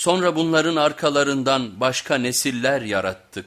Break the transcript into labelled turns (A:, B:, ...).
A: Sonra bunların arkalarından başka nesiller yarattık.